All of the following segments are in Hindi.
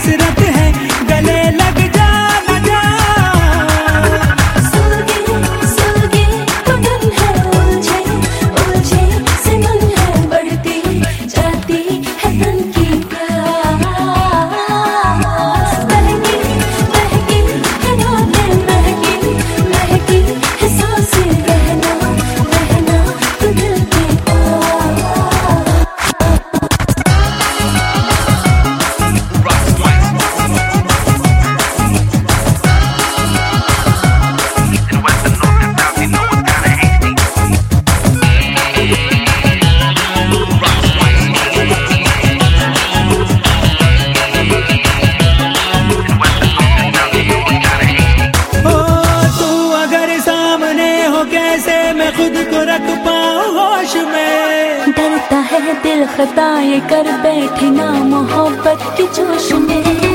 হাসরাতে दिल खता ये कर बैठी ना मोहब्बत की जोश में।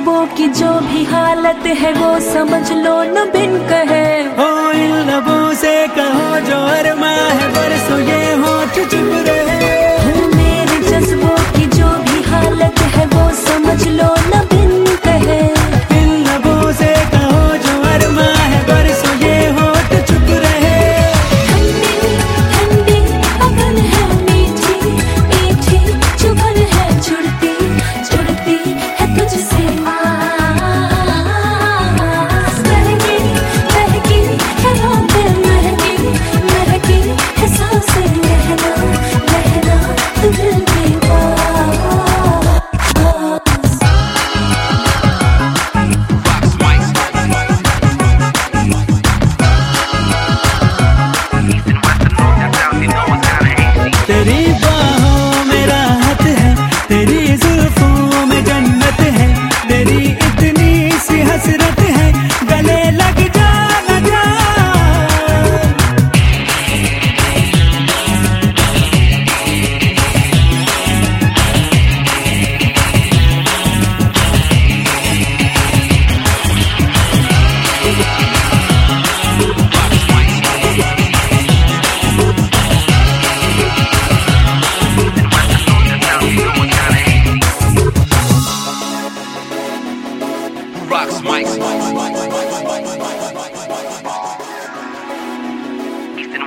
जज्बों की जो भी हालत है वो समझ लो न बिन कहे। ओ इन लबों से कहो जो अरमा है बरसों ये होठ चुप रहे। मेरे जज्बों की जो भी हालत है वो समझ लो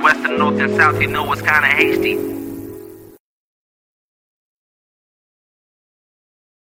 East and west and north and south, you know it's kinda hasty.